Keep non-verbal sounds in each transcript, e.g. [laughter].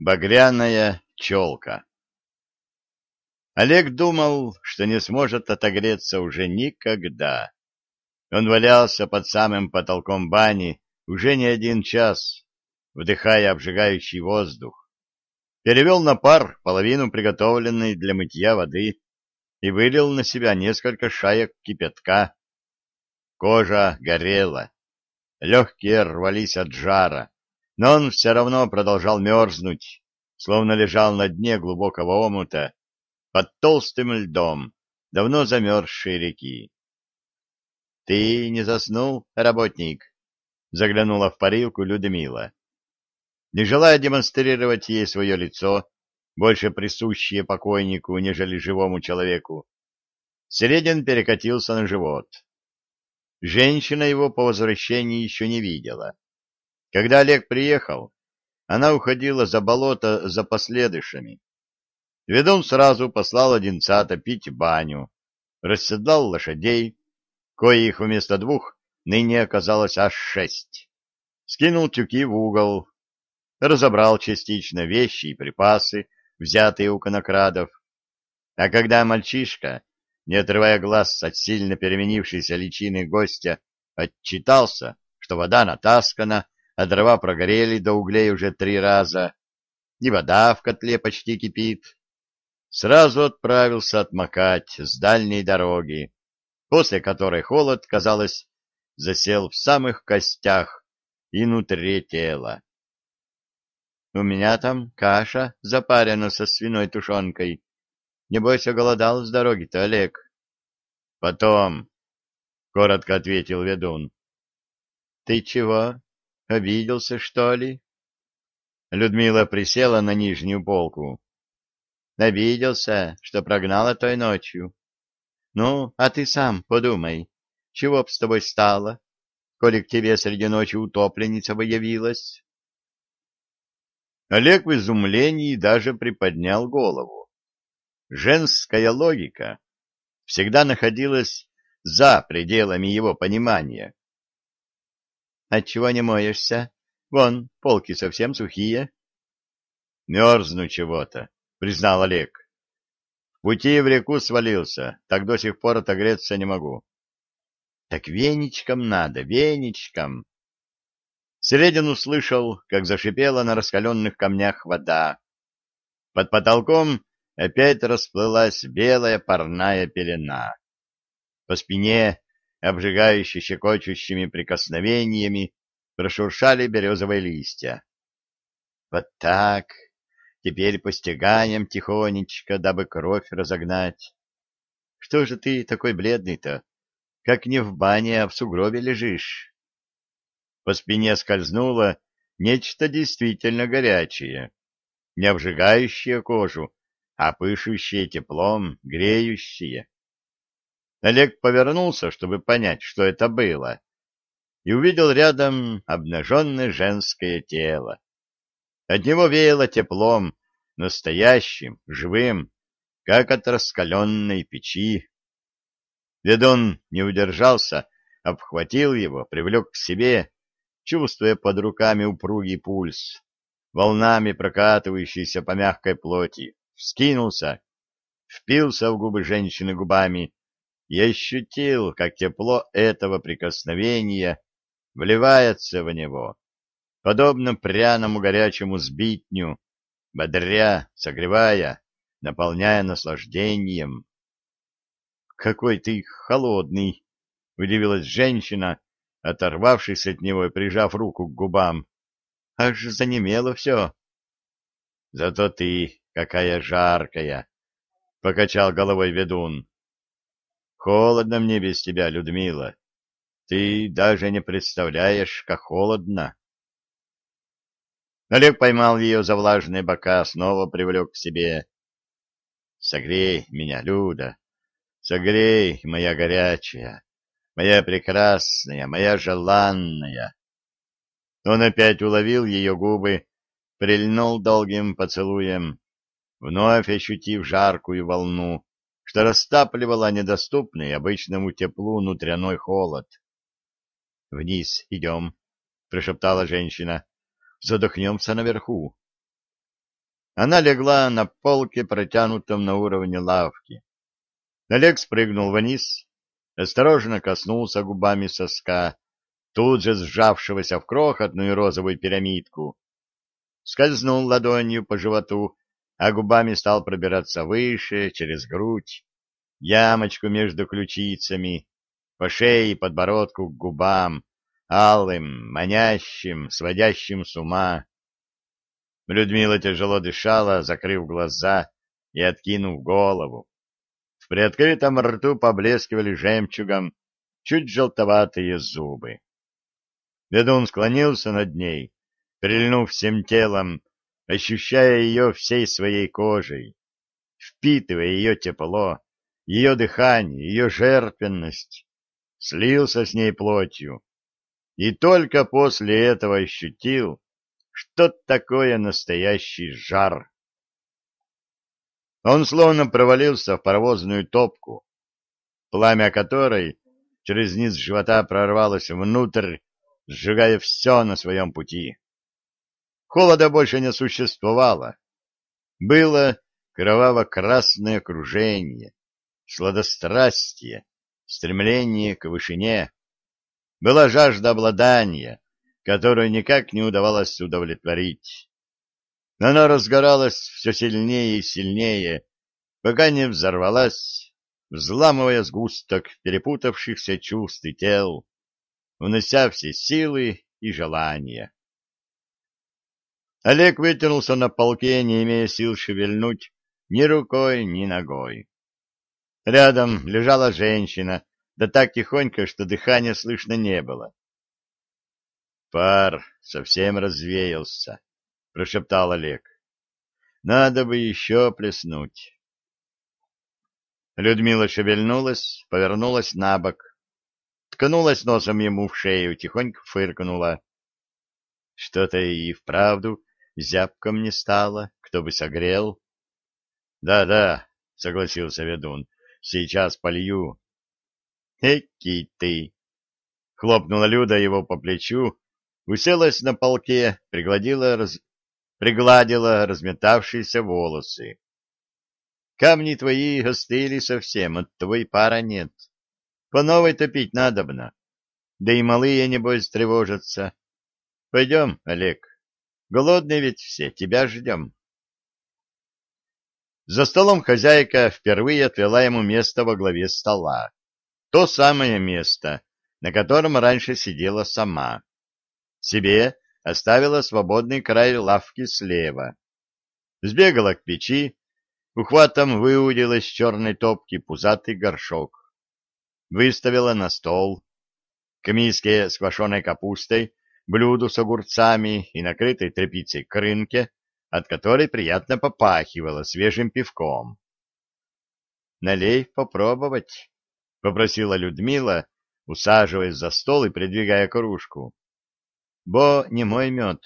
Багряная челка Олег думал, что не сможет отогреться уже никогда. Он валялся под самым потолком бани уже не один час, вдыхая обжигающий воздух. Перевел на пар половину приготовленной для мытья воды и вылил на себя несколько шаек кипятка. Кожа горела, легкие рвались от жара, но он все равно продолжал мерзнуть, словно лежал на дне глубокого омута под толстым льдом давно замерзшей реки. — Ты не заснул, работник? — заглянула в парилку Людмила. Не желая демонстрировать ей свое лицо, больше присущее покойнику, нежели живому человеку, Середин перекатился на живот. Женщина его по возвращении еще не видела. Когда Олег приехал, она уходила за болото за последующими. Ведун сразу послал Одинца топить баню, расседлал лошадей, коих вместо двух ныне оказалось аж шесть. Скинул тюки в угол, разобрал частично вещи и припасы, взятые у конокрадов. А когда мальчишка, не отрывая глаз от сильно переменившейся личины гостя, отчитался, что вода натаскана, а дрова прогорели до углей уже три раза, и вода в котле почти кипит, сразу отправился отмокать с дальней дороги, после которой холод, казалось, засел в самых костях и внутри тела. — У меня там каша запарена со свиной тушенкой. Небось, оголодал с дороги-то, Олег. — Потом, — коротко ответил ведун. — Ты чего, обиделся, что ли? Людмила присела на нижнюю полку. Обиделся, что прогнала той ночью. Ну, а ты сам подумай, чего б с тобой стало, коли к тебе среди ночи утопленница бы явилась? Олег в изумлении даже приподнял голову. Женская логика всегда находилась за пределами его понимания. Отчего не моешься? Вон, полки совсем сухие. Мерзну чего-то признал Олег. В пути в реку свалился, так до сих пор отогреться не могу. Так веничком надо, веничком. Средин услышал, как зашипела на раскаленных камнях вода. Под потолком опять расплылась белая парная пелена. По спине, обжигающе щекочущими прикосновениями, прошуршали березовые листья. Вот так, Теперь постигаем тихонечко, дабы кровь разогнать. Что же ты такой бледный-то? Как не в бане, а в сугробе лежишь. По спине скользнуло нечто действительно горячее, не обжигающее кожу, а пышущее теплом, греющее. Олег повернулся, чтобы понять, что это было, и увидел рядом обнаженное женское тело. От него веяло теплом, настоящим, живым, как от раскаленной печи. Ведун не удержался, обхватил его, привлек к себе, чувствуя под руками упругий пульс, волнами прокатывающийся по мягкой плоти, вскинулся, впился в губы женщины губами и ощутил, как тепло этого прикосновения вливается в него, подобно пряному горячему сбитню, бодря, согревая, наполняя наслаждением. — Какой ты холодный! — удивилась женщина, оторвавшись от него и прижав руку к губам. — Аж занемело все. — Зато ты какая жаркая! — покачал головой ведун. — Холодно мне без тебя, Людмила. Ты даже не представляешь, как холодно. Олег поймал ее за влажные бока, снова привлек к себе. «Согрей меня, Люда, согрей, моя горячая, моя прекрасная, моя желанная». Он опять уловил ее губы, прильнул долгим поцелуем, вновь ощутив жаркую волну, что растапливала недоступный обычному теплу внутренной холод. — Вниз идем, — прошептала женщина задохнемся наверху. Она легла на полке, протянутом на уровне лавки. Олег спрыгнул вниз, осторожно коснулся губами соска, тут же сжавшегося в крохотную розовую пирамидку, скользнул ладонью по животу, а губами стал пробираться выше, через грудь, ямочку между ключицами, по шее и подбородку к губам, алым, манящим, сводящим с ума. Людмила тяжело дышала, закрыв глаза и откинув голову. В приоткрытом рту поблескивали жемчугом чуть желтоватые зубы. Ведун склонился над ней, прильнув всем телом, ощущая ее всей своей кожей, впитывая ее тепло, ее дыхание, ее жертвенность, слился с ней плотью, и только после этого ощутил, что такое настоящий жар. Он словно провалился в паровозную топку, пламя которой через низ живота прорвалось внутрь, сжигая все на своем пути. Холода больше не существовало. Было кроваво-красное окружение, сладострастие, стремление к вышине. Была жажда обладания, которую никак не удавалось удовлетворить. Она разгоралась все сильнее и сильнее, пока не взорвалась, взламывая сгусток перепутавшихся чувств и тел, унося все силы и желания. Олег вытянулся на полке, не имея сил шевельнуть ни рукой, ни ногой. Рядом лежала женщина, да так тихонько, что дыхания слышно не было. Пар совсем развеялся, — прошептал Олег. Надо бы еще плеснуть. Людмила шевельнулась, повернулась на бок, ткнулась носом ему в шею, тихонько фыркнула. Что-то и вправду зябко мне стало, кто бы согрел. Да, — Да-да, — согласился ведун, — сейчас полью. — Эки ты! — хлопнула Люда его по плечу, уселась на полке, пригладила, раз... пригладила разметавшиеся волосы. Камни твои остыли совсем, от твой пара нет. По новой топить надобно. Да и малые, небось, тревожатся. Пойдем, Олег. Голодные ведь все, тебя ждем. За столом хозяйка впервые отвела ему место во главе стола. То самое место, на котором раньше сидела сама себе оставила свободный край лавки слева. Сбегала к печи, ухватом выудила из черной топки пузатый горшок. Выставила на стол. К миске с квашеной капустой, блюду с огурцами и накрытой тряпицей к рынке, от которой приятно попахивало свежим пивком. «Налей попробовать», — попросила Людмила, усаживаясь за стол и придвигая кружку. Бо не мой мед.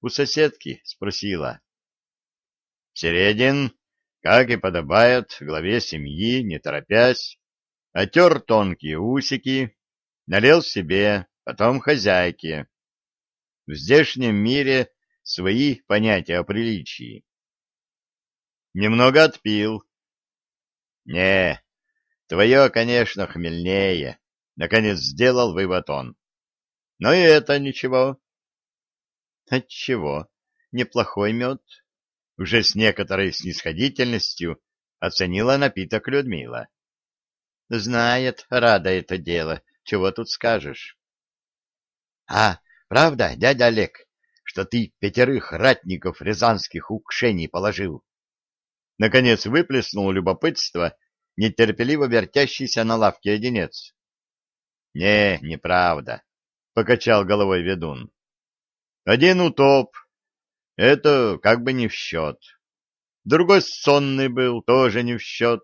У соседки спросила. Середин, как и подобает главе семьи, не торопясь, отер тонкие усики, налил себе, потом хозяйке. В здешнем мире свои понятия о приличии. Немного отпил. Не, твое, конечно, хмельнее, наконец сделал вывод он. Но и это ничего. Отчего? Неплохой мед. Уже с некоторой снисходительностью оценила напиток Людмила. Знает, рада это дело. Чего тут скажешь? А, правда, дядя Олег, что ты пятерых ратников рязанских укшений положил? Наконец выплеснул любопытство, нетерпеливо вертящийся на лавке одинец. — Не, неправда покачал головой ведун. Один утоп. Это как бы не в счет. Другой сонный был, тоже не в счет.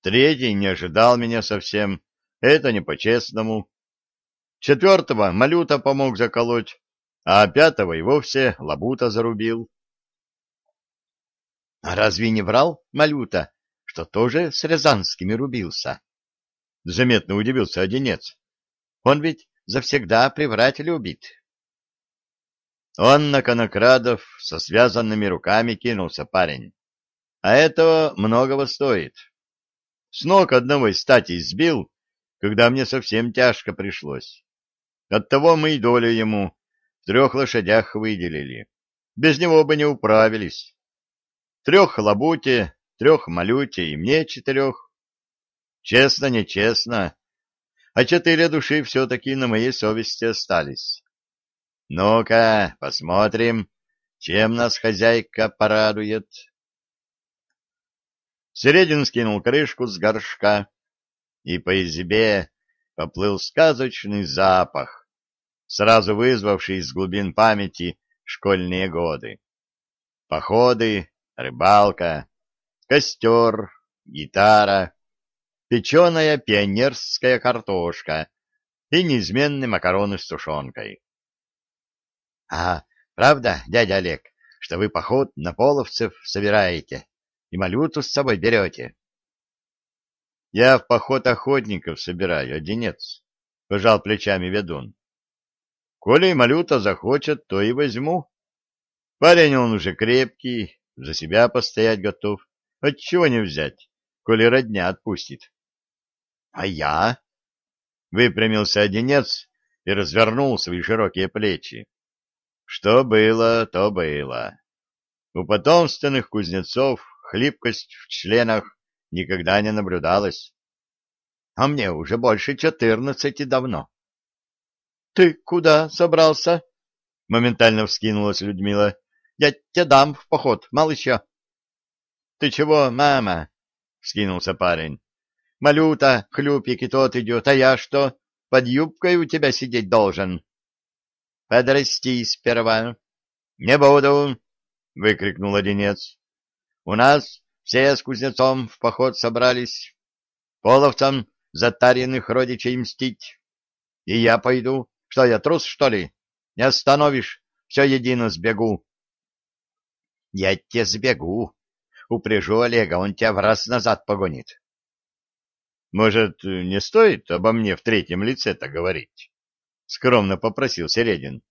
Третий не ожидал меня совсем. Это не по-честному. Четвертого Малюта помог заколоть, а пятого и вовсе Лабута зарубил. — А разве не врал Малюта, что тоже с Рязанскими рубился? — заметно удивился Одинец. — Он ведь завсегда приврать любит. Он на конокрадов со связанными руками кинулся парень. А этого многого стоит. С ног одного из статей сбил, когда мне совсем тяжко пришлось. Оттого мы и долю ему в трех лошадях выделили. Без него бы не управились. Трех лабуте, трех малюте и мне четырех. Честно, нечестно. А четыре души все-таки на моей совести остались. Ну-ка, посмотрим, чем нас хозяйка порадует. Середин скинул крышку с горшка, и по избе поплыл сказочный запах, сразу вызвавший из глубин памяти школьные годы. Походы, рыбалка, костер, гитара, печеная пионерская картошка и неизменные макароны с тушенкой. — А правда, дядя Олег, что вы поход на половцев собираете и малюту с собой берете? — Я в поход охотников собираю, одинец, — пожал плечами ведун. — Коли и малюта захочет, то и возьму. Парень он уже крепкий, за себя постоять готов. Отчего не взять, коли родня отпустит? — А я? — выпрямился одинец и развернул свои широкие плечи. Что было, то было. У потомственных кузнецов хлипкость в членах никогда не наблюдалось. А мне уже больше четырнадцати давно. — Ты куда собрался? — моментально вскинулась Людмила. — Я тебе дам в поход, мал еще. — Ты чего, мама? — вскинулся парень. Малюта, хлюпик и тот идет, а я что, под юбкой у тебя сидеть должен? — Подрасти сперва. — Не буду, — выкрикнул одинец. — У нас все с кузнецом в поход собрались. Половцам затаренных родичей мстить. И я пойду. Что я, трус, что ли? Не остановишь, все едино сбегу. — Я тебе сбегу. Упряжу Олега, он тебя в раз назад погонит. Может, не стоит обо мне в третьем лице-то говорить? — скромно попросил Середин.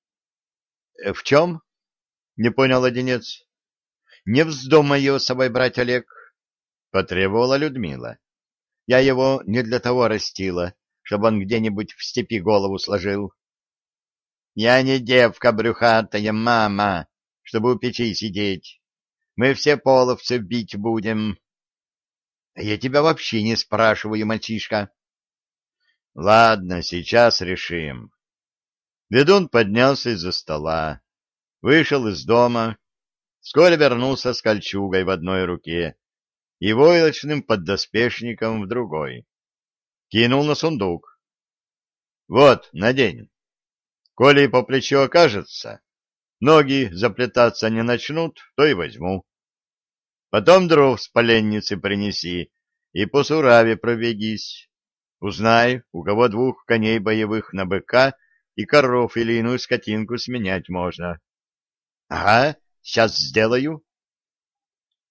— В чем? — не понял Одинец. — Не вздумай его с собой брать, Олег, — потребовала Людмила. — Я его не для того растила, чтобы он где-нибудь в степи голову сложил. — Я не девка брюхатая, мама, чтобы у печи сидеть. Мы все половцы бить будем. — Я тебя вообще не спрашиваю, мальчишка. — Ладно, сейчас решим. Ведун поднялся из-за стола, вышел из дома, вскоре вернулся с кольчугой в одной руке и войлочным поддоспешником в другой. Кинул на сундук. — Вот, надень. Коли по плечу окажется, ноги заплетаться не начнут, то и возьму. Потом дров с поленницы принеси и по сураве пробегись. Узнай, у кого двух коней боевых на быка и коров или иную скотинку сменять можно. — Ага, сейчас сделаю.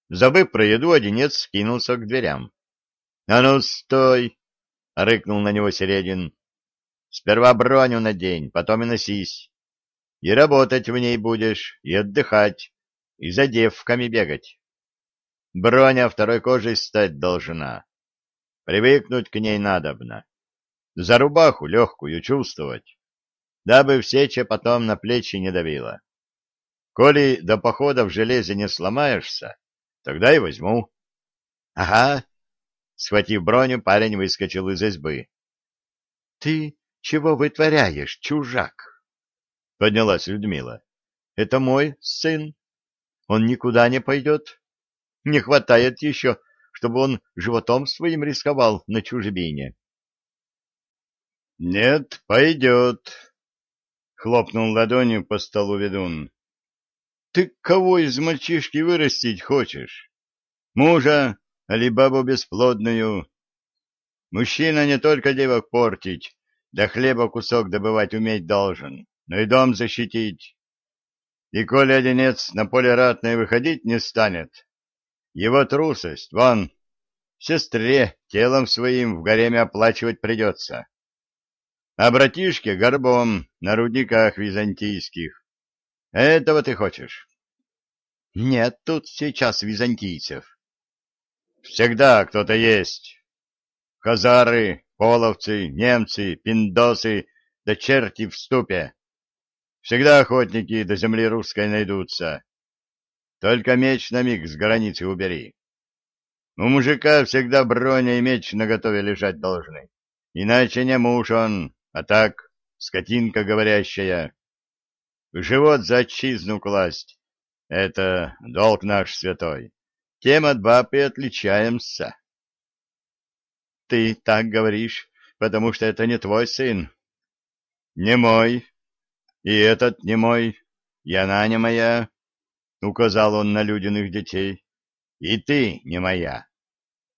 Забыв про еду, одинец скинулся к дверям. — А ну, стой! — рыкнул на него Середин. — Сперва броню надень, потом и носись. И работать в ней будешь, и отдыхать, и за девками бегать. Броня второй кожей стать должна. Привыкнуть к ней надобно. За рубаху легкую чувствовать, дабы в сече потом на плечи не давило. Коли до похода в железе не сломаешься, тогда и возьму. — Ага. Схватив броню, парень выскочил из избы. — Ты чего вытворяешь, чужак? — поднялась Людмила. — Это мой сын. Он никуда не пойдет. Не хватает еще, чтобы он животом своим рисковал на чужбине. — Нет, пойдет, — хлопнул ладонью по столу ведун. — Ты кого из мальчишки вырастить хочешь? Мужа, али бабу бесплодную? Мужчина не только девок портить, да хлеба кусок добывать уметь должен, но и дом защитить. И коли одинец на поле ратное выходить не станет, его трусость, вон, сестре телом своим в гареме оплачивать придется. А братишке горбом на рудниках византийских. Этого ты хочешь? Нет тут сейчас византийцев. Всегда кто-то есть. Хазары, половцы, немцы, пиндосы, да черти в ступе. Всегда охотники до земли русской найдутся. Только меч на миг с границы убери. У мужика всегда броня и меч наготове лежать должны. Иначе не муж он, а так, скотинка говорящая. Живот за отчизну класть — это долг наш святой. Тем от баб и отличаемся. Ты так говоришь, потому что это не твой сын. Не мой. И этот не мой. И она не моя. Указал он на людяных детей. И ты не моя.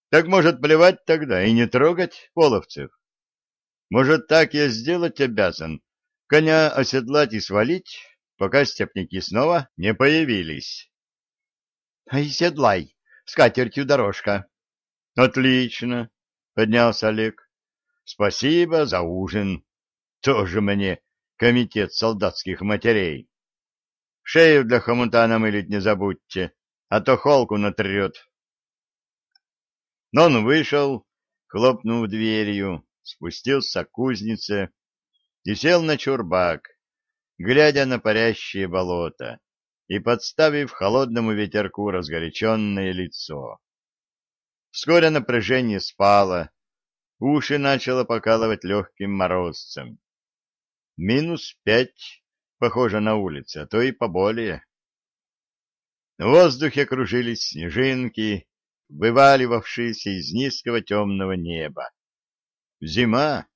Так может плевать тогда и не трогать половцев? Может, так я сделать обязан, коня оседлать и свалить, пока степники снова не появились. — Ай, седлай, с катертью дорожка. — Отлично, — поднялся Олег. — Спасибо за ужин. Тоже мне комитет солдатских матерей. Шею для хомута намылить не забудьте, а то холку натрет. Но он вышел, хлопнув дверью, спустился к кузнице и сел на чурбак, глядя на парящее болото и подставив холодному ветерку разгоряченное лицо. Вскоре напряжение спало, уши начало покалывать легким морозцем. Минус пять, похоже на улице, а то и поболее. В воздухе кружились снежинки, вываливавшиеся из низкого темного неба. Зима.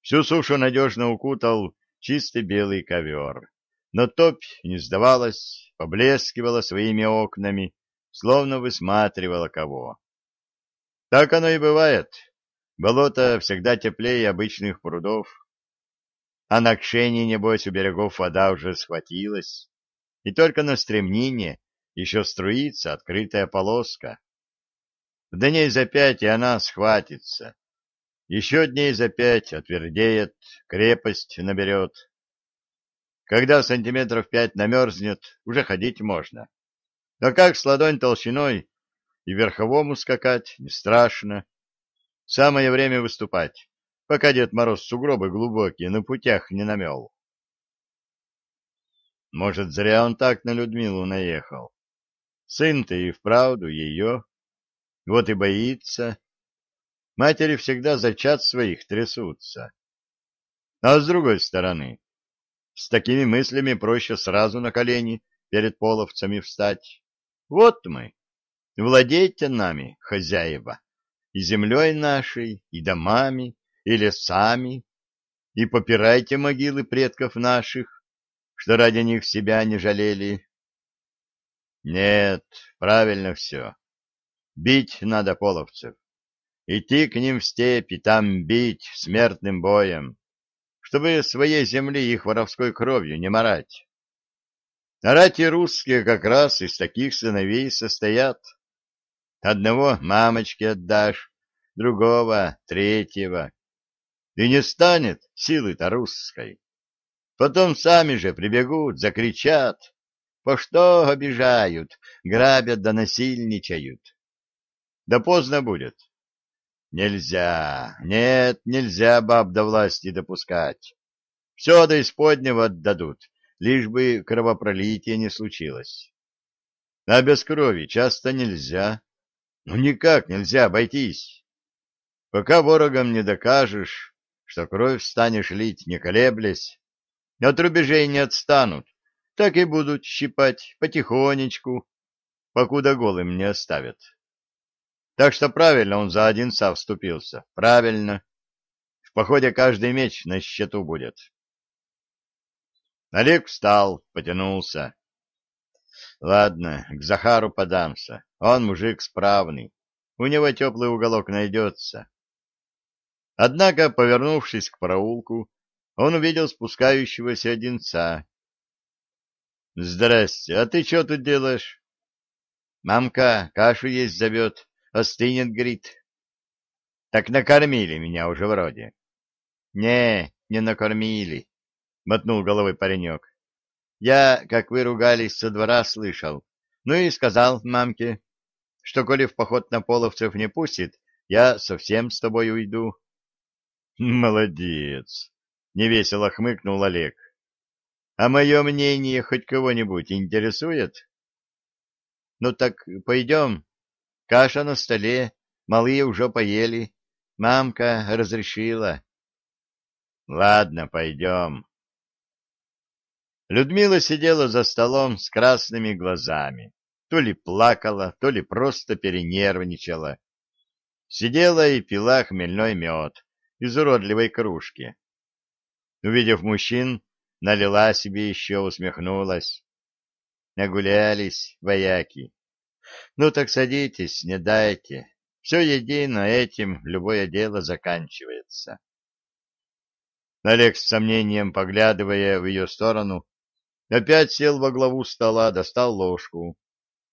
Всю сушу надежно укутал чистый белый ковер. Но топь не сдавалась, поблескивала своими окнами, словно высматривала кого. Так оно и бывает. Болото всегда теплее обычных прудов. А на Кшене, небось, у берегов вода уже схватилась, и только на стремнине еще струится открытая полоска. Дней за пять и она схватится. Еще дней за пять отвердеет, крепость наберет. Когда сантиметров пять намерзнет, уже ходить можно. Но как с ладонь толщиной и верховому скакать не страшно. Самое время выступать, пока Дед Мороз сугробы глубокие на путях не намел. Может, зря он так на Людмилу наехал. Сын-то и вправду ее. Вот и боится, Матери всегда зачат своих трясутся. А с другой стороны, с такими мыслями проще сразу на колени перед половцами встать. Вот мы, владейте нами, хозяева, и землей нашей, и домами, и лесами, и попирайте могилы предков наших, что ради них себя не жалели. Нет, правильно все. Бить надо половцев идти к ним в степь и там бить смертным боем, чтобы своей земли их воровской кровью не морать. А рати русские как раз из таких сыновей состоят. Одного мамочке отдашь, другого — третьего. И не станет силы-то русской. Потом сами же прибегут, закричат, по что обижают, грабят да насильничают. Да поздно будет. Нельзя, нет, нельзя баб до власти допускать. Все до исподнего отдадут, лишь бы кровопролитие не случилось. А без крови часто нельзя. Ну, никак нельзя обойтись. Пока ворогам не докажешь, что кровь станешь лить, не колеблясь, от рубежей не отстанут, так и будут щипать потихонечку, покуда голым не оставят. Так что правильно он за Одинца вступился. Правильно. В походе каждый меч на счету будет. Олег встал, потянулся. Ладно, к Захару подамся. Он мужик справный. У него теплый уголок найдется. Однако, повернувшись к проулку, он увидел спускающегося Одинца. — Здрасте, а ты что тут делаешь? — Мамка кашу есть зовет. Остынет, говорит. Так накормили меня уже вроде. Не, не накормили, мотнул головой паренек. Я, как вы ругались со двора, слышал. Ну и сказал мамке, что коли в поход на половцев не пустит, я совсем с тобой уйду. — Молодец! — невесело хмыкнул Олег. — А мое мнение хоть кого-нибудь интересует? — Ну так пойдем. Каша на столе, малые уже поели. Мамка разрешила. — Ладно, пойдем. Людмила сидела за столом с красными глазами. То ли плакала, то ли просто перенервничала. Сидела и пила хмельной мед из уродливой кружки. Увидев мужчин, налила себе еще, усмехнулась. Нагулялись, вояки. Ну так садитесь, не дайте. Все едино этим любое дело заканчивается. Олег с сомнением, поглядывая в ее сторону, опять сел во главу стола, достал ложку.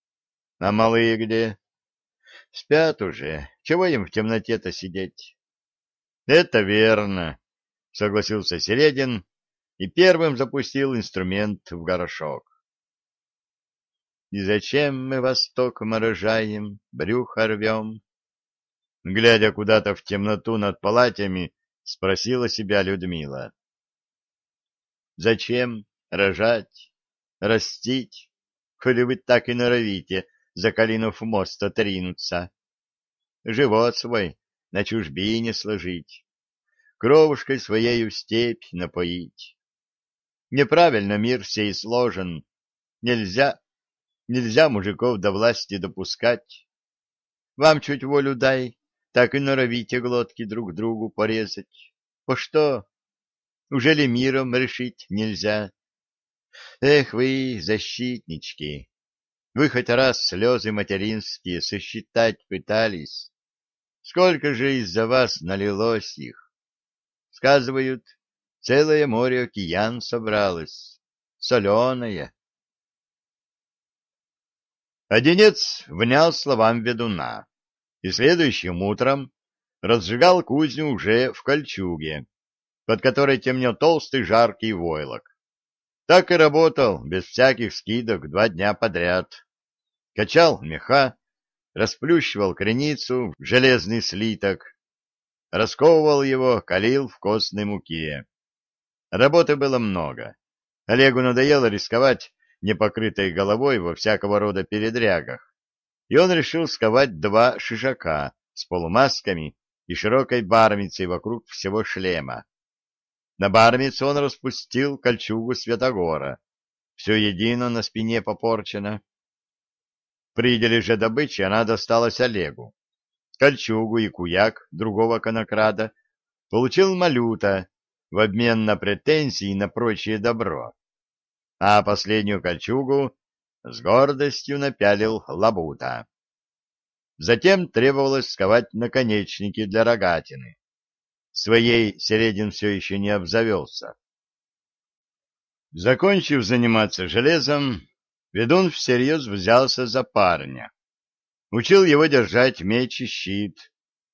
— А малые где? — Спят уже. Чего им в темноте-то сидеть? — Это верно, — согласился Середин и первым запустил инструмент в горошок. — И зачем мы восток морожаем, брюхо рвем? Глядя куда-то в темноту над палатями, спросила себя Людмила. — Зачем рожать, растить, коли вы так и норовите за Калинов мост отринуться? Живот свой на чужбине сложить, кровушкой своею степь напоить. Неправильно мир сей сложен, нельзя, нельзя мужиков до власти допускать. Вам чуть волю дай, так и норовите глотки друг другу порезать. По что? Уже ли миром решить нельзя? Эх вы, защитнички! Вы хоть раз слезы материнские сосчитать пытались? Сколько же из-за вас налилось их? Сказывают, целое море океан собралось, соленое. Одинец внял словам ведуна, и следующим утром разжигал кузню уже в кольчуге, под которой темнел толстый жаркий войлок. Так и работал, без всяких скидок, два дня подряд. Качал меха, расплющивал креницу в железный слиток, расковывал его, калил в костной муке. Работы было много. Олегу надоело рисковать непокрытой головой во всякого рода передрягах, и он решил сковать два шишака с полумасками и широкой бармицей вокруг всего шлема. На бармицу он распустил кольчугу Святогора. Все едино на спине попорчено. При деле же добычи она досталась Олегу. Кольчугу и куяк другого конокрада получил Малюта в обмен на претензии на прочее добро. А последнюю кольчугу с гордостью напялил Лабута. Затем требовалось сковать наконечники для рогатины. Своей Середин все еще не обзавелся. Закончив заниматься железом, ведун всерьез взялся за парня. Учил его держать меч и щит,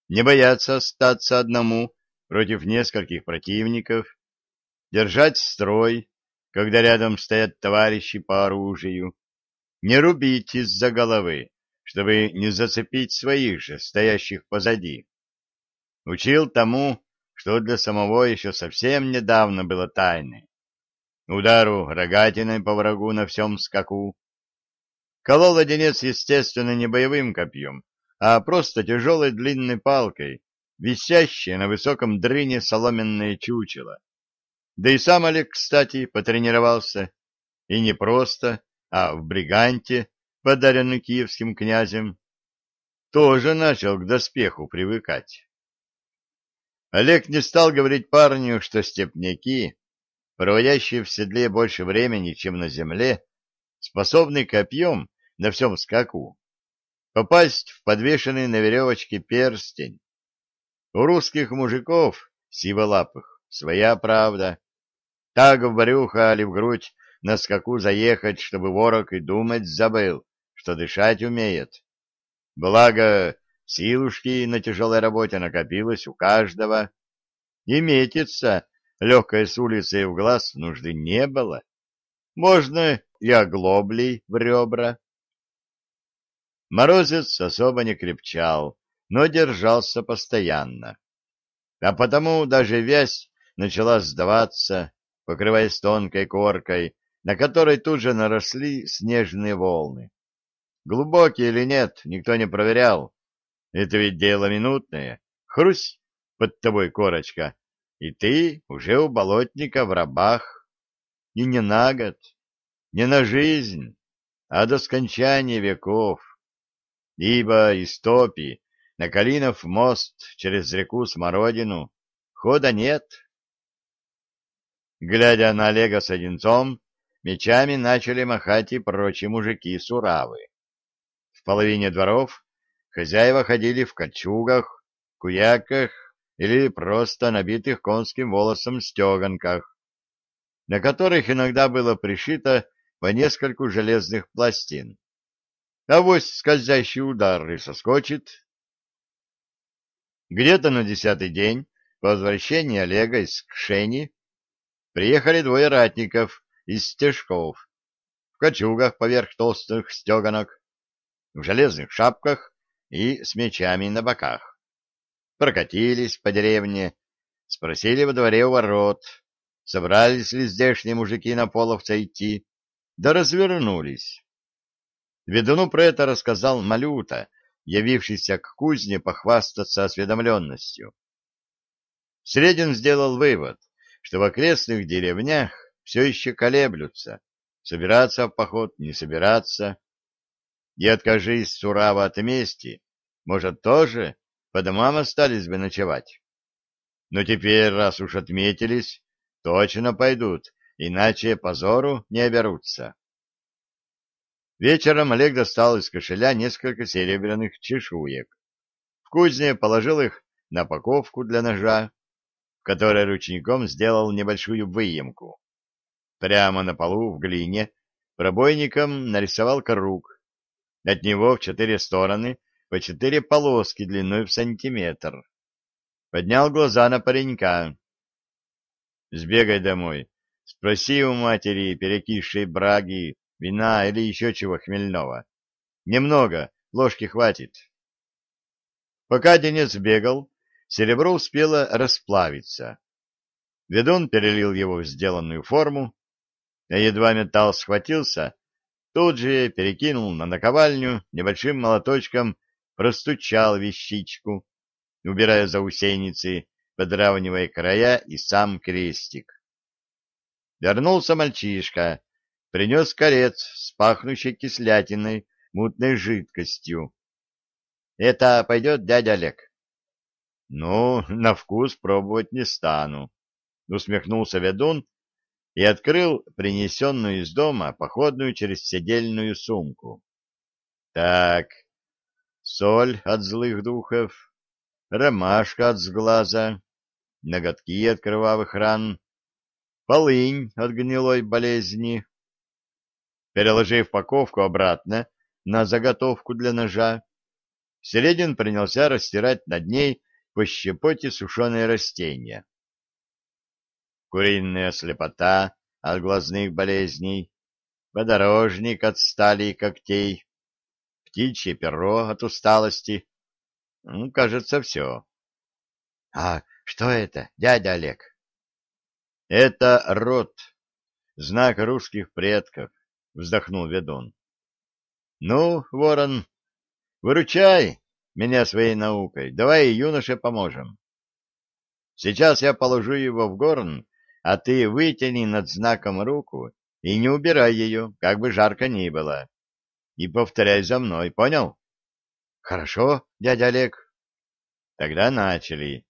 не бояться остаться одному против нескольких противников, держать строй, когда рядом стоят товарищи по оружию, не рубить из-за головы, чтобы не зацепить своих же, стоящих позади. Учил тому, что для самого еще совсем недавно было тайной. Удару рогатиной по врагу на всем скаку. Колол одинец, естественно, не боевым копьем, а просто тяжелой длинной палкой, висящей на высоком дрыне соломенное чучело. Да и сам Олег, кстати, потренировался. И не просто, а в бриганте, подаренный киевским князем, тоже начал к доспеху привыкать. Олег не стал говорить парню, что степняки, проводящие в седле больше времени, чем на земле, способны копьем на всем скаку попасть в подвешенный на веревочке перстень. У русских мужиков, сиволапых, своя правда. Так в брюхо или в грудь на скаку заехать, чтобы ворог и думать забыл, что дышать умеет. Благо, Силушки на тяжелой работе накопилось у каждого. И метиться легкой с улицы в глаз нужды не было. можно и оглоблей в ребра. Морозец особо не крепчал, но держался постоянно. А потому даже вязь начала сдаваться, покрываясь тонкой коркой, на которой тут же наросли снежные волны. Глубокие или нет, никто не проверял. Это ведь дело минутное. Хрусь под тобой корочка, и ты уже у болотника в рабах. И не на год, не на жизнь, а до скончания веков. Ибо из топи на Калинов мост через реку Смородину хода нет. Глядя на Олега с Одинцом, мечами начали махать и прочие мужики-суравы. В половине дворов хозяева ходили в кольчугах, куяках или просто набитых конским волосом стеганках, на которых иногда было пришито по нескольку железных пластин. А вось скользящий удар и соскочит. Где-то на десятый день по возвращении Олега из Кшени приехали двое ратников из стежков, в кочугах поверх толстых стеганок, в железных шапках и с мечами на боках. Прокатились по деревне, спросили во дворе у ворот, собрались ли здешние мужики на половца идти, да развернулись. Ведуну про это рассказал Малюта, явившийся к кузне похвастаться осведомленностью. Средин сделал вывод, что в окрестных деревнях все еще колеблются, собираться в поход, не собираться. И откажись Сурава от мести, может, тоже по домам остались бы ночевать. Но теперь, раз уж отметились, точно пойдут, иначе позору не оберутся. Вечером Олег достал из кошеля несколько серебряных чешуек. В кузне положил их на паковку для ножа, в которой ручником сделал небольшую выемку. Прямо на полу в глине пробойником нарисовал круг. От него в четыре стороны по четыре полоски длиной в сантиметр. Поднял глаза на паренька. «Сбегай домой, спроси у матери перекисшей браги, вина или еще чего хмельного. Немного, ложки хватит». Пока Денис бегал, серебро успело расплавиться. Ведун перелил его в сделанную форму, а едва металл схватился, тут же перекинул на наковальню, небольшим молоточком простучал вещичку, убирая заусеницы, подравнивая края и сам крестик. Вернулся мальчишка, принес корец с пахнущей кислятиной, мутной жидкостью. — Это пойдет, дядя Олег? — Ну, на вкус пробовать не стану, — усмехнулся ведун и открыл принесенную из дома походную через седельную сумку. Так, соль от злых духов, ромашка от сглаза, ноготки от кровавых ран, полынь от гнилой болезни. Переложив паковку обратно на заготовку для ножа, Середин принялся растирать над ней по щепоте сушеные растения куриная слепота от глазных болезней, подорожник от стали и когтей, птичье перо от усталости. Ну, кажется, все. — А что это, дядя Олег? — Это род, знак русских предков, — вздохнул ведун. — Ну, ворон, выручай меня своей наукой, давай юноше поможем. Сейчас я положу его в горн а ты вытяни над знаком руку и не убирай ее, как бы жарко ни было. И повторяй за мной, понял? — Хорошо, дядя Олег. Тогда начали.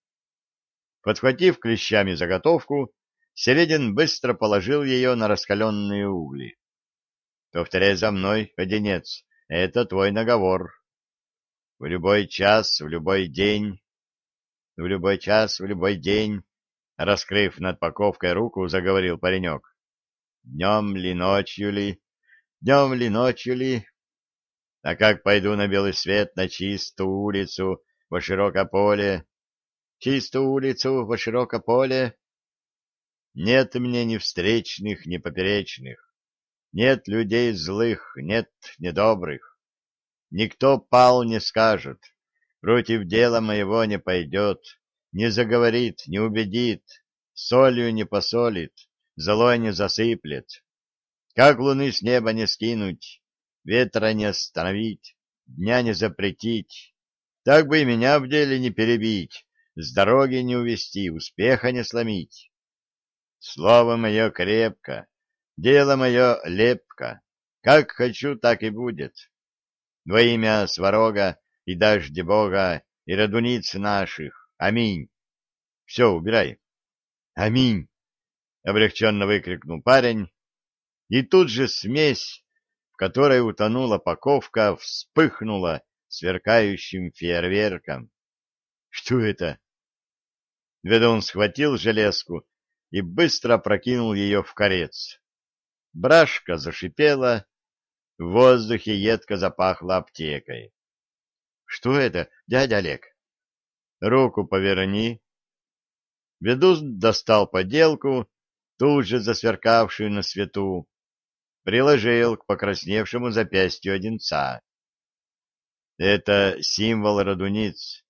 Подхватив клещами заготовку, Середин быстро положил ее на раскаленные угли. — Повторяй за мной, одинец, это твой наговор. В любой час, в любой день, в любой час, в любой день Раскрыв над паковкой руку, заговорил паренек. Днем ли, ночью ли, днем ли, ночью ли? А как пойду на белый свет, на чистую улицу, во широкое поле? Чистую улицу, во широкое поле? Нет мне ни встречных, ни поперечных. Нет людей злых, нет недобрых. Никто пал не скажет, против дела моего не пойдет, не заговорит, не убедит, солью не посолит, злой не засыплет. Как луны с неба не скинуть, ветра не остановить, дня не запретить, так бы и меня в деле не перебить, с дороги не увести, успеха не сломить. Слово мое крепко, дело мое лепко, как хочу, так и будет. Во имя Сварога и дожди Бога и родуниц наших. Аминь. Все, убирай. Аминь. Облегченно выкрикнул парень, и тут же смесь, в которой утонула паковка, вспыхнула сверкающим фейерверком. Что это? Ведун схватил железку и быстро прокинул ее в корец. Брашка зашипела, в воздухе едко запахло аптекой. — Что это, дядя Олег? — Руку поверни. Ведун достал поделку, тут же засверкавшую на свету, приложил к покрасневшему запястью одинца. Это символ родуниц,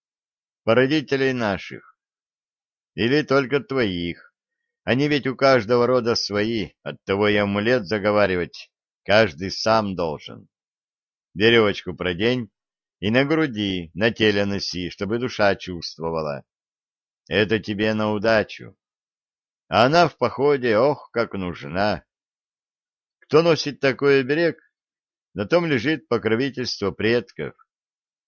породителей наших. Или только твоих. Они ведь у каждого рода свои, оттого и амулет заговаривать каждый сам должен. Веревочку продень и на груди, на теле носи, чтобы душа чувствовала. Это тебе на удачу. А она в походе, ох, как нужна. Кто носит такой оберег, на том лежит покровительство предков.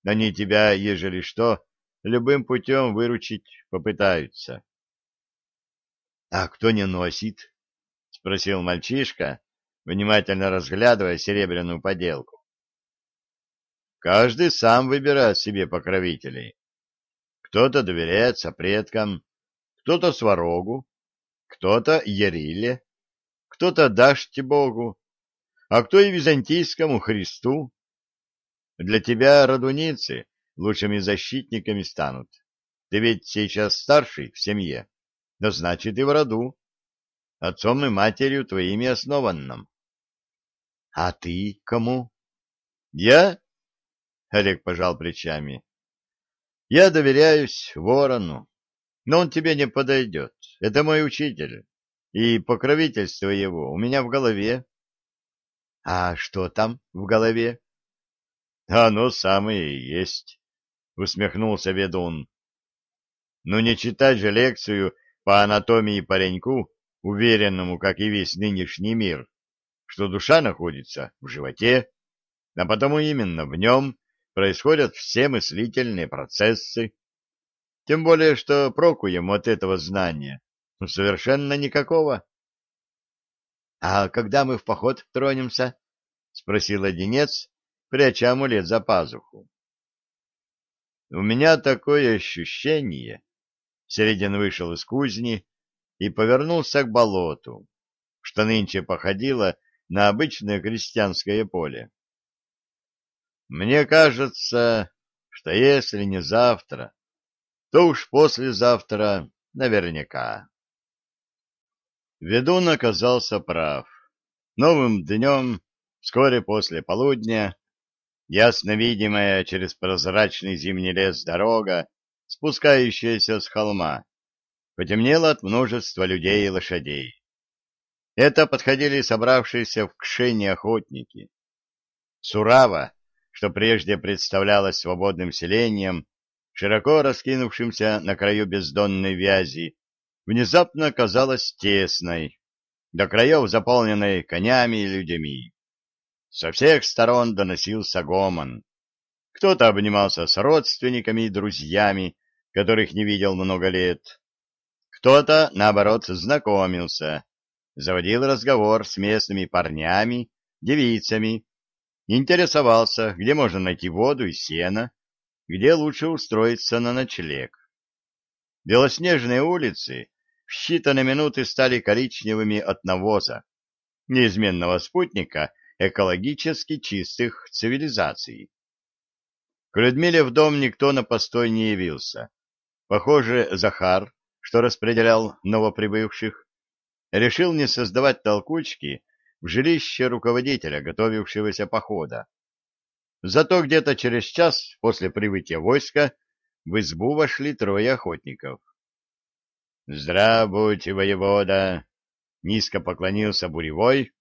Они тебя, ежели что, любым путем выручить попытаются. — А кто не носит? — спросил мальчишка, внимательно разглядывая серебряную поделку. — Каждый сам выбирает себе покровителей. Кто-то доверяется предкам, кто-то сварогу, кто-то Яриле, кто-то Даште Богу, а кто и византийскому Христу. Для тебя родуницы лучшими защитниками станут. Ты ведь сейчас старший в семье да значит и в роду, отцом и матерью твоими основанным. — А ты кому? — Я? — Олег пожал плечами. — Я доверяюсь ворону, но он тебе не подойдет. Это мой учитель, и покровительство его у меня в голове. — А что там в голове? — Оно самое и есть, — усмехнулся ведун. — Ну не читать же лекцию по анатомии пареньку, уверенному, как и весь нынешний мир, что душа находится в животе, а потому именно в нем происходят все мыслительные процессы. Тем более, что проку ему от этого знания совершенно никакого. — А когда мы в поход тронемся? — спросил Одинец, пряча амулет за пазуху. — У меня такое ощущение, Середин вышел из кузни и повернулся к болоту, что нынче походило на обычное крестьянское поле. Мне кажется, что если не завтра, то уж послезавтра наверняка. Ведун оказался прав. Новым днем, вскоре после полудня, ясно видимая через прозрачный зимний лес дорога, спускающаяся с холма, потемнело от множества людей и лошадей. Это подходили собравшиеся в кшене охотники. Сурава, что прежде представлялось свободным селением, широко раскинувшимся на краю бездонной вязи, внезапно оказалась тесной, до краев заполненной конями и людьми. Со всех сторон доносился гомон. Кто-то обнимался с родственниками и друзьями, которых не видел много лет. Кто-то, наоборот, знакомился, заводил разговор с местными парнями, девицами, интересовался, где можно найти воду и сено, где лучше устроиться на ночлег. Белоснежные улицы в считанные минуты стали коричневыми от навоза, неизменного спутника экологически чистых цивилизаций. К Людмиле в дом никто на постой не явился. Похоже, Захар, что распределял новоприбывших, решил не создавать толкучки в жилище руководителя готовившегося похода. Зато где-то через час после прибытия войска в избу вошли трое охотников. — Здравствуйте, воевода! — низко поклонился Буревой,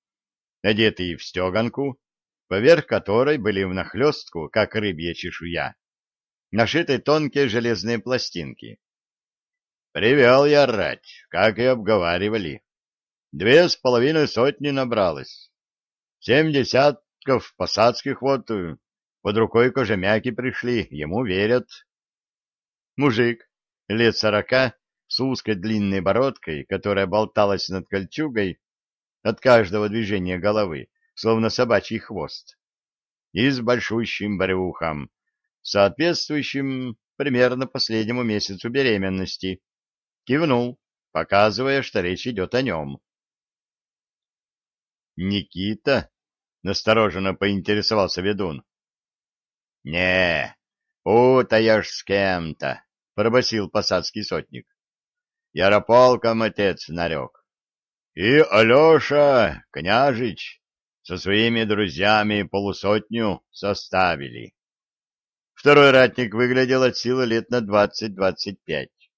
одетый в стеганку, поверх которой были в нахлестку, как рыбья чешуя, нашиты тонкие железные пластинки. Привел я рать, как и обговаривали. Две с половиной сотни набралось. Семь десятков посадских вот под рукой кожемяки пришли, ему верят. Мужик, лет сорока, с узкой длинной бородкой, которая болталась над кольчугой от каждого движения головы, словно собачий хвост, и с большущим брюхом, соответствующим примерно последнему месяцу беременности, кивнул, показывая, что речь идет о нем. «Никита?» — настороженно поинтересовался ведун. «Не, путаешь с кем-то», — пробасил посадский сотник. «Ярополком отец нарек. И Алеша, княжич, со своими друзьями полусотню составили». Второй ратник выглядел от силы лет на двадцать-двадцать пять.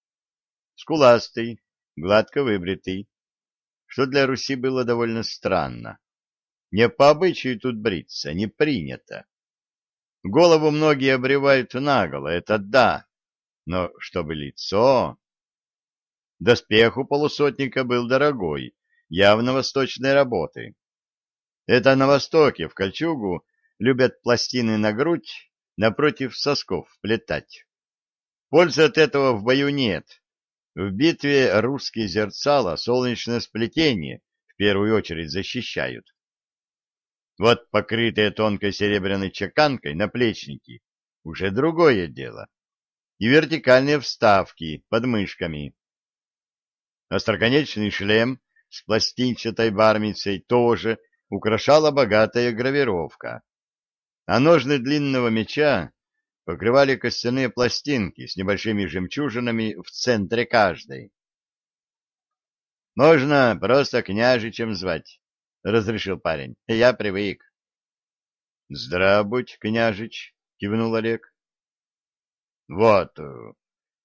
Скуластый, гладко выбритый, что для Руси было довольно странно. Не по обычаю тут бриться, не принято. Голову многие обревают наголо, это да, но чтобы лицо... Доспех у полусотника был дорогой, явно восточной работы. Это на Востоке, в кольчугу, любят пластины на грудь напротив сосков вплетать. Пользы от этого в бою нет, в битве русские зерцала солнечное сплетение в первую очередь защищают. Вот покрытые тонкой серебряной чеканкой наплечники — уже другое дело. И вертикальные вставки под мышками. Остроконечный шлем с пластинчатой бармицей тоже украшала богатая гравировка. А ножны длинного меча покрывали костяные пластинки с небольшими жемчужинами в центре каждой. — Можно просто княжичем звать, — разрешил парень. — Я привык. — Здравствуй, княжич, — кивнул Олег. — Вот,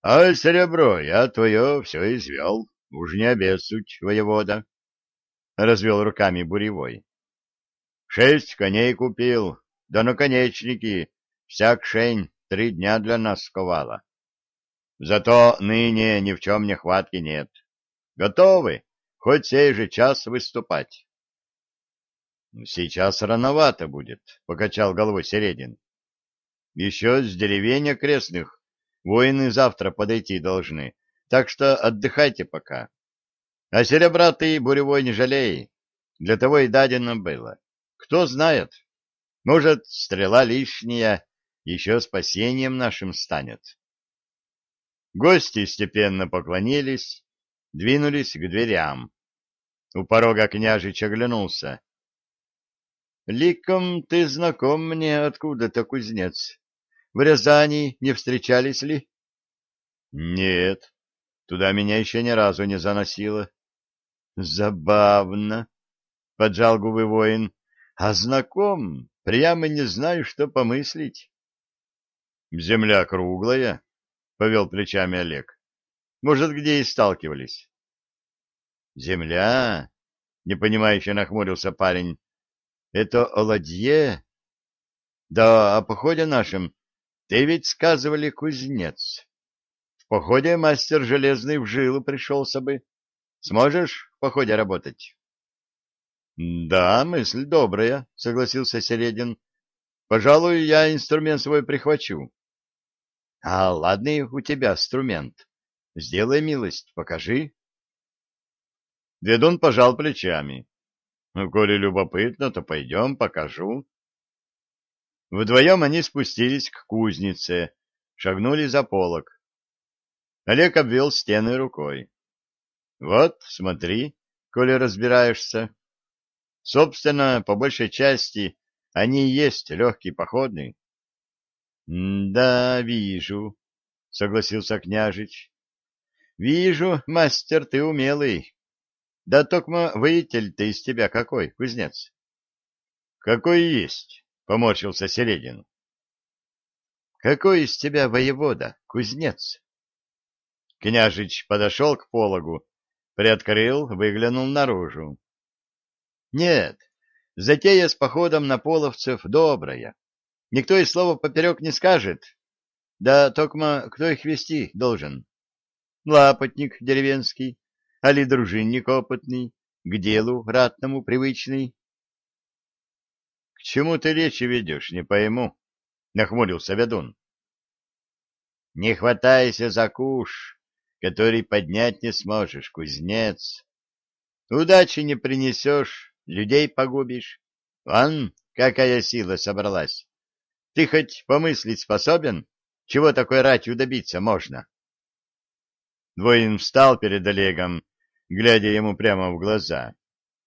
а серебро я твое все извел, уж не обессудь, воевода, — развел руками буревой. — Шесть коней купил, да наконечники Вся кшень три дня для нас сковала. Зато ныне ни в чем нехватки нет. Готовы хоть сей же час выступать. — Сейчас рановато будет, — покачал головой Середин. — Еще с деревень окрестных воины завтра подойти должны, так что отдыхайте пока. А серебра ты, буревой, не жалей, для того и дадено было. Кто знает, может, стрела лишняя еще спасением нашим станет. Гости степенно поклонились, двинулись к дверям. У порога княжич оглянулся. — Ликом ты знаком мне откуда-то, кузнец. В Рязани не встречались ли? — Нет, туда меня еще ни разу не заносило. — Забавно, — поджал губы воин. — А знаком, прямо не знаю, что помыслить. Земля круглая, — повел плечами Олег. Может, где и сталкивались. Земля? — непонимающе нахмурился парень. Это Оладье? Да, о походе нашем ты ведь сказывали кузнец. В походе мастер железный в жилу пришелся бы. Сможешь в походе работать? — Да, мысль добрая, — согласился Середин. — Пожалуй, я инструмент свой прихвачу. А ладный у тебя инструмент. Сделай милость, покажи. Ведун пожал плечами. Ну, коли любопытно, то пойдем, покажу. Вдвоем они спустились к кузнице, шагнули за полок. Олег обвел стены рукой. Вот, смотри, коли разбираешься. Собственно, по большей части, они и есть легкий походный. — Да, вижу, — согласился княжич. — Вижу, мастер, ты умелый. Да токмо воитель ты из тебя какой, кузнец? — Какой есть, — поморщился Середин. — Какой из тебя воевода, кузнец? Княжич подошел к пологу, приоткрыл, выглянул наружу. — Нет, затея с походом на половцев добрая. Никто и слова поперек не скажет. Да токмо кто их вести должен? Лапотник деревенский, али дружинник опытный, к делу ратному привычный. — К чему ты речи ведешь, не пойму, — нахмурился ведун. — Не хватайся за куш, который поднять не сможешь, кузнец. Удачи не принесешь, людей погубишь. Вон, какая сила собралась. Ты хоть помыслить способен, чего такой ратью добиться можно? Воин встал перед Олегом, глядя ему прямо в глаза.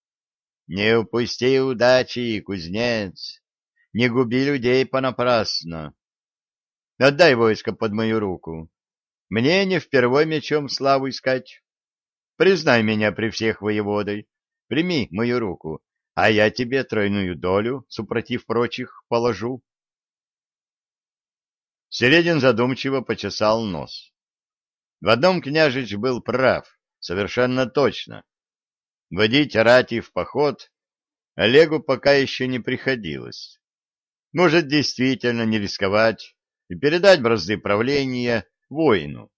— Не упусти удачи, кузнец, не губи людей понапрасно. Отдай войско под мою руку. Мне не впервой мечом славу искать. Признай меня при всех воеводой, прими мою руку, а я тебе тройную долю, супротив прочих, положу. Середин задумчиво почесал нос. В одном княжич был прав, совершенно точно. Водить рати в поход Олегу пока еще не приходилось. Может, действительно не рисковать и передать бразды правления воину,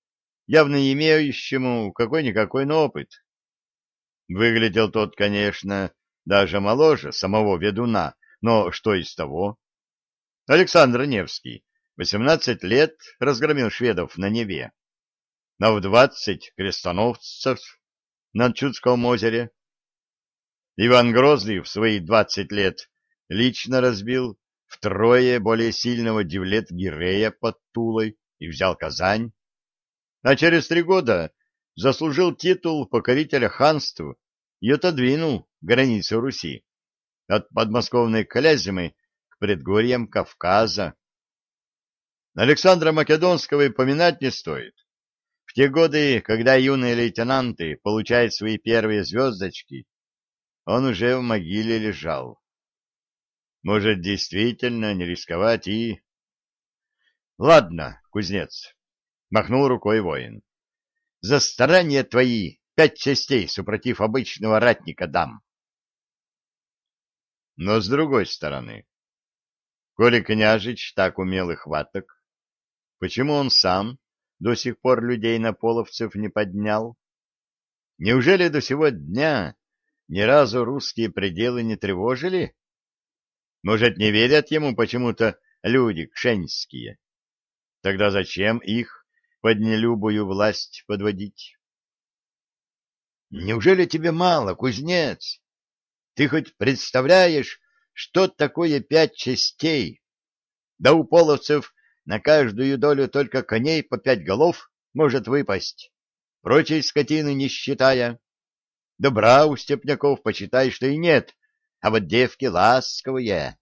явно имеющему какой-никакой опыт. Выглядел тот, конечно, даже моложе самого ведуна, но что из того? Александр Невский, 18 лет, разгромил шведов на Неве на в двадцать крестоносцев на Чудском озере. Иван Грозный в свои двадцать лет лично разбил втрое более сильного Девлет Гирея под Тулой и взял Казань, а через три года заслужил титул покорителя ханства и отодвинул границу Руси от подмосковной Клязьмы к предгорьям Кавказа. Александра Македонского и поминать не стоит. В те годы, когда юные лейтенанты получают свои первые звездочки, он уже в могиле лежал. Может, действительно не рисковать и... — Ладно, кузнец, — махнул рукой воин. — За старания твои пять частей, супротив обычного ратника, дам. Но с другой стороны, коли княжич так умел и хваток, почему он сам до сих пор людей на половцев не поднял? Неужели до сего дня ни разу русские пределы не тревожили? Может, не верят ему почему-то люди кшенские? Тогда зачем их под нелюбую власть подводить? Неужели тебе мало, кузнец? Ты хоть представляешь, что такое пять частей? Да у половцев на каждую долю только коней по пять голов может выпасть, прочей скотины не считая. Добра у степняков почитай, что и нет, а вот девки ласковые.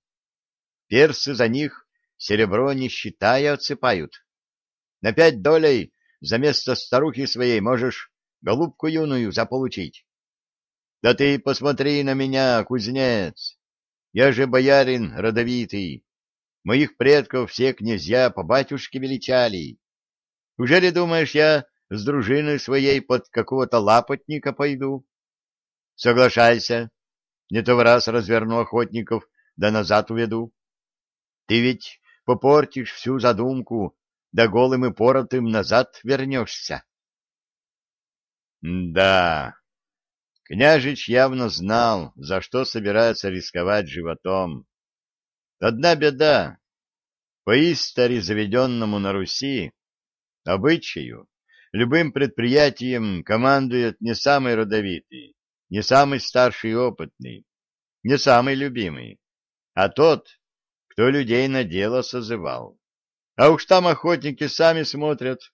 Персы за них серебро не считая отсыпают. На пять долей за место старухи своей можешь голубку юную заполучить. Да ты посмотри на меня, кузнец, я же боярин родовитый, Моих предков все князья по батюшке величали. Ужели думаешь, я с дружиной своей под какого-то лапотника пойду? Соглашайся, не то в раз разверну охотников, да назад уведу. Ты ведь попортишь всю задумку, да голым и поротым назад вернешься. Да, княжич явно знал, за что собирается рисковать животом. Одна беда. По истори, заведенному на Руси, обычаю, любым предприятием командует не самый родовитый, не самый старший и опытный, не самый любимый, а тот, кто людей на дело созывал. А уж там охотники сами смотрят,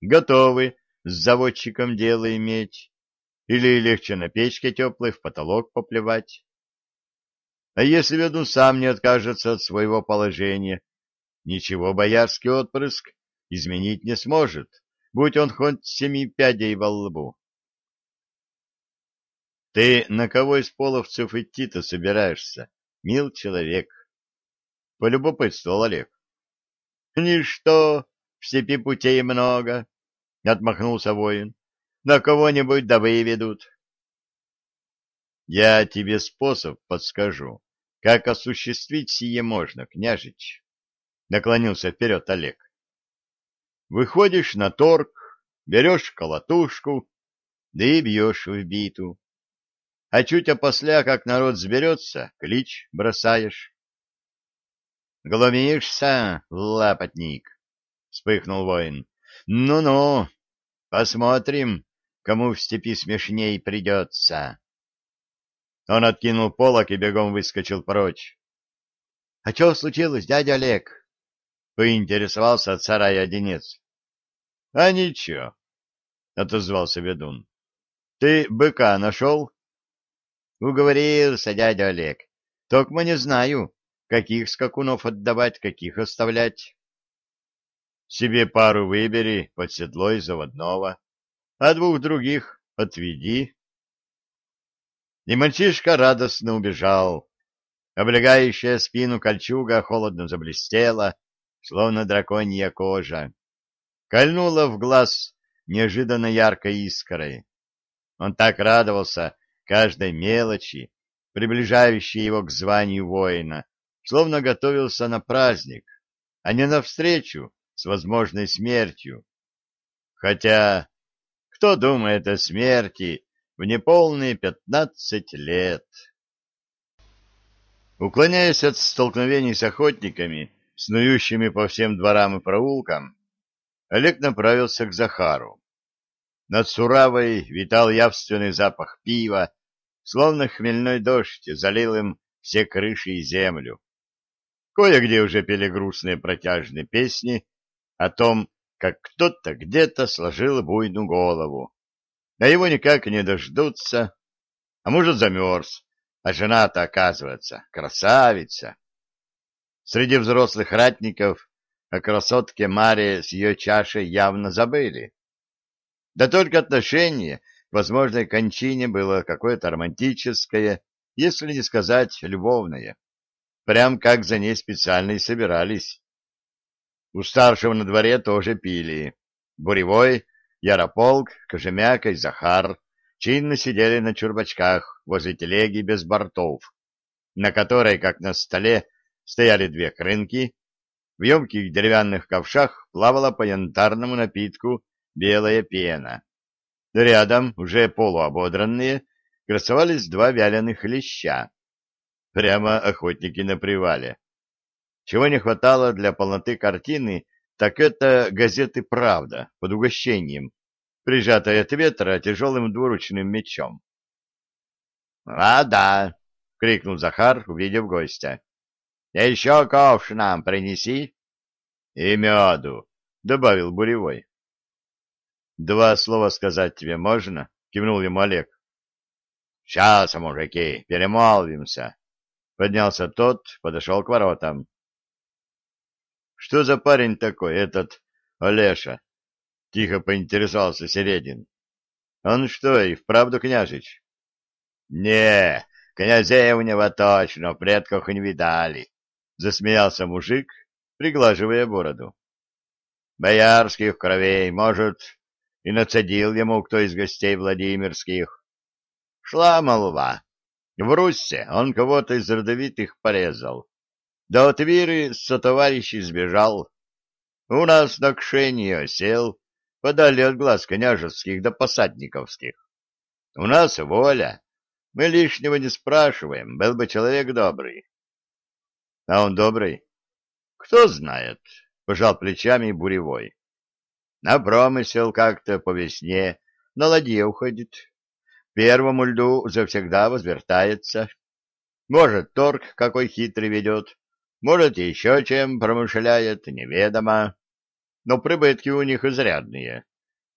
готовы с заводчиком дело иметь, или легче на печке теплой в потолок поплевать. А если ведун сам не откажется от своего положения, ничего боярский отпрыск изменить не сможет, будь он хоть семи пядей во лбу. Ты на кого из половцев идти-то собираешься, мил человек? Полюбопытствовал Олег. Ничто, в степи путей много, отмахнулся воин. На кого-нибудь да выведут. Я тебе способ подскажу, как осуществить сие можно, княжич. Наклонился вперед Олег. Выходишь на торг, берешь колотушку, да и бьешь в биту. А чуть опосля, как народ сберется, клич бросаешь. — Глумишься, лапотник? — вспыхнул воин. «Ну — Ну-ну, посмотрим, кому в степи смешней придется. Он откинул полок и бегом выскочил прочь. — А что случилось, дядя Олег? — поинтересовался от сарая одинец. — А ничего, — отозвался ведун. — Ты быка нашел? — Уговорился, дядя Олег. Только не знаю, каких скакунов отдавать, каких оставлять. Себе пару выбери под седло и заводного, а двух других отведи. И мальчишка радостно убежал. Облегающая спину кольчуга холодно заблестела, словно драконья кожа. Кольнула в глаз неожиданно яркой искрой. Он так радовался каждой мелочи, приближающей его к званию воина, словно готовился на праздник, а не на встречу с возможной смертью. Хотя, кто думает о смерти в неполные пятнадцать лет? Уклоняясь от столкновений с охотниками, снующими по всем дворам и проулкам, Олег направился к Захару. Над Суравой витал явственный запах пива, словно хмельной дождь залил им все крыши и землю. Кое-где уже пели грустные протяжные песни, о том, как кто-то где-то сложил буйную голову. А его никак не дождутся. А может, замерз, а жена-то, оказывается, красавица. Среди взрослых ратников о красотке Маре с ее чашей явно забыли. Да только отношение к возможной кончине было какое-то романтическое, если не сказать любовное. Прям как за ней специально и собирались. У старшего на дворе тоже пили. Буревой, Ярополк, Кожемяка и Захар чинно сидели на чурбачках возле телеги без бортов, на которой, как на столе, стояли две крынки, в емких деревянных ковшах плавала по янтарному напитку белая пена. Рядом, уже полуободранные, красовались два вяленых леща. Прямо охотники на привале. Чего не хватало для полноты картины, так это газеты «Правда» под угощением, прижатая от ветра тяжелым двуручным мечом. — А, да! — крикнул Захар, увидев гостя. — Еще ковш нам принеси. — И меду! — добавил Буревой. — Два слова сказать тебе можно? — кивнул ему Олег. — Сейчас, мужики, перемолвимся. Поднялся тот, подошел к воротам. Что за парень такой, этот Олеша? Тихо поинтересовался Середин. Он что, и вправду княжич? Не, князей у него точно, предков не видали. Засмеялся мужик, приглаживая бороду. Боярских кровей, может, и нацедил ему кто из гостей Владимирских. Шла молва. В Руссе он кого-то из родовитых порезал. До Твиры со товарищей сбежал. У нас на Кшении осел, подали от глаз княжеских до посадниковских. У нас воля. Мы лишнего не спрашиваем, был бы человек добрый. А он добрый? Кто знает, пожал плечами буревой. На промысел как-то по весне на ладье уходит. Первому льду завсегда возвертается. Может, торг какой хитрый ведет, может, еще чем промышляет, неведомо. Но прибытки у них изрядные.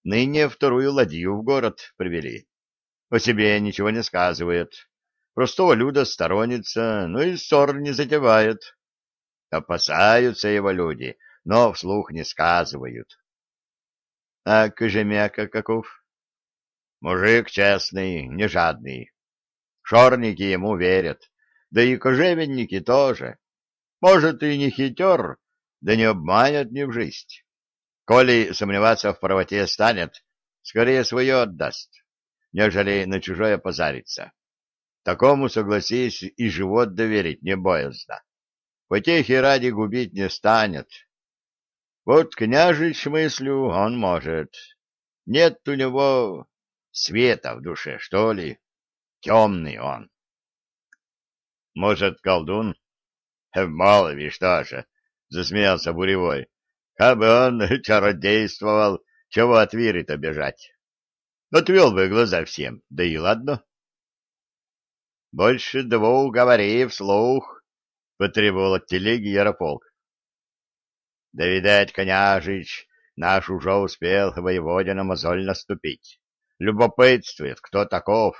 Ныне вторую ладью в город привели. О себе ничего не сказывает. Простого люда сторонится, но и ссор не затевает. Опасаются его люди, но вслух не сказывают. А Кожемяка каков? Мужик честный, не жадный. Шорники ему верят, да и кожевенники тоже. Может, и не хитер, да не обманет ни в жизнь. Коли сомневаться в правоте станет, скорее свое отдаст, нежели на чужое позарится. Такому, согласись, и живот доверить не боязно. Потехи ради губить не станет. Вот княжич мыслю он может. Нет у него света в душе, что ли? Темный он. Может, колдун? [laughs] Мало ли что же, засмеялся Буревой. Кабы он [laughs] чародействовал, чего от Виры-то бежать? Отвел бы глаза всем, да и ладно. Больше двух говори вслух, — потребовал от телеги Ярополк. Да, видать, княжич наш уже успел воеводе на мозоль наступить. Любопытствует, кто таков.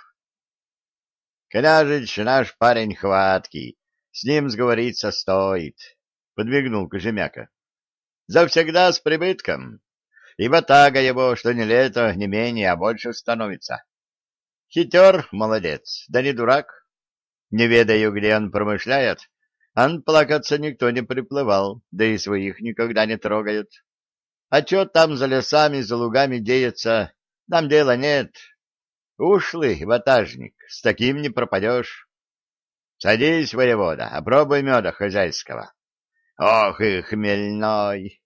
Княжич наш парень хваткий, с ним сговориться стоит, — подвигнул Кожемяка. Завсегда с прибытком, и ватага его, что не лето, не менее, а больше становится. Хитер, молодец, да не дурак. Не ведаю, где он промышляет, Ан плакаться никто не приплывал, да и своих никогда не трогают. А что там за лесами, за лугами деется, нам дела нет. Ушлый ватажник, с таким не пропадешь. Садись, воевода, опробуй меда хозяйского. Ох и хмельной!